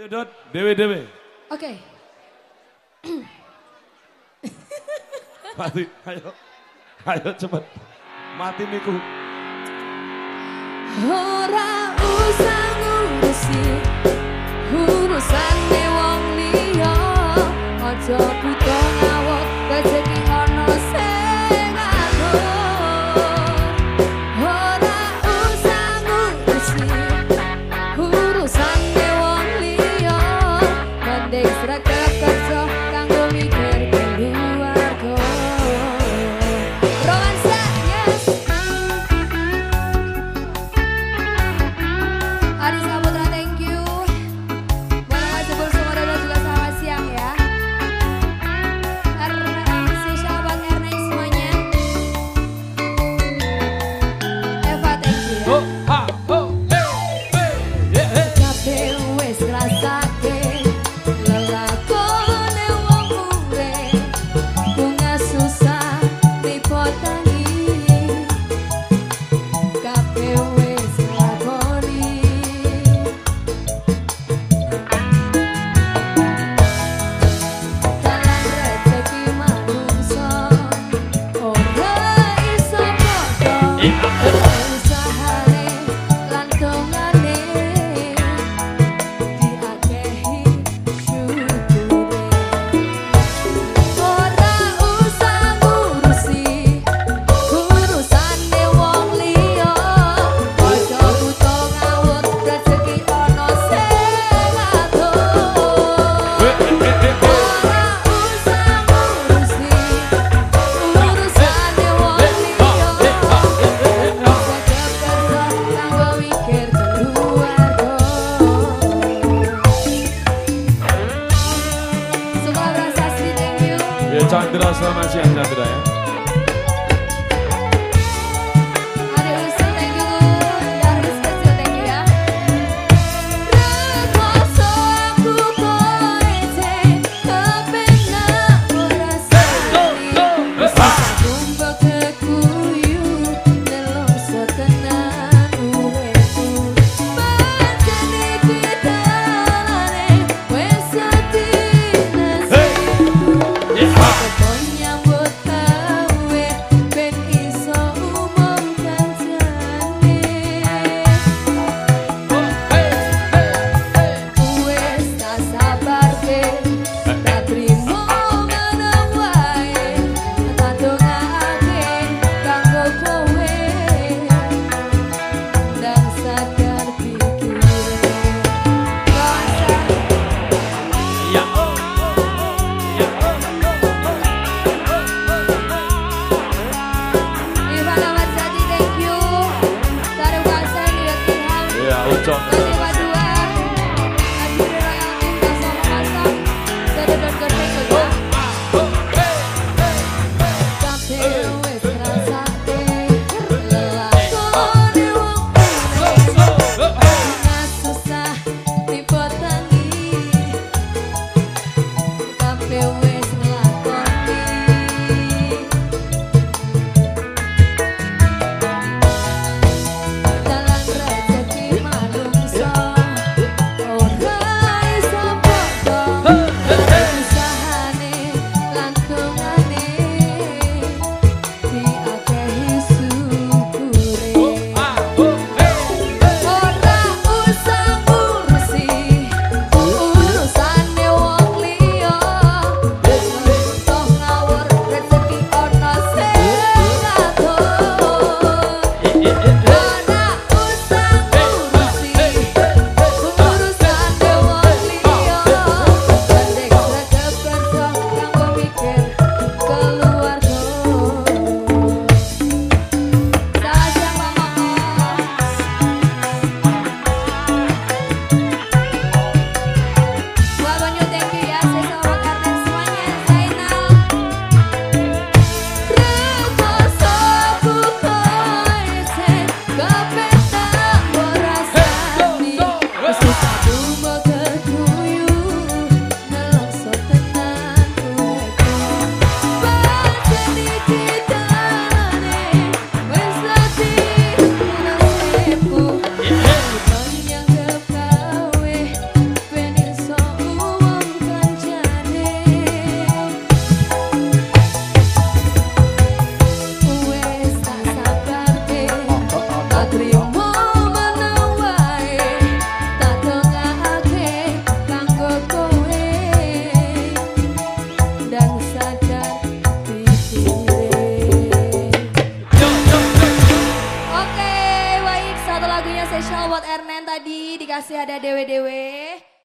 Ayo Dot, Dewi Dewi. Oke. Mati, ayo. Ayo cepet. Mati miku. Ora usah ngurusi urusan wong liya. Ojo Yeah. 예, 짠들아 사마시 안자들아요. Dikasih ada dewe-dewe.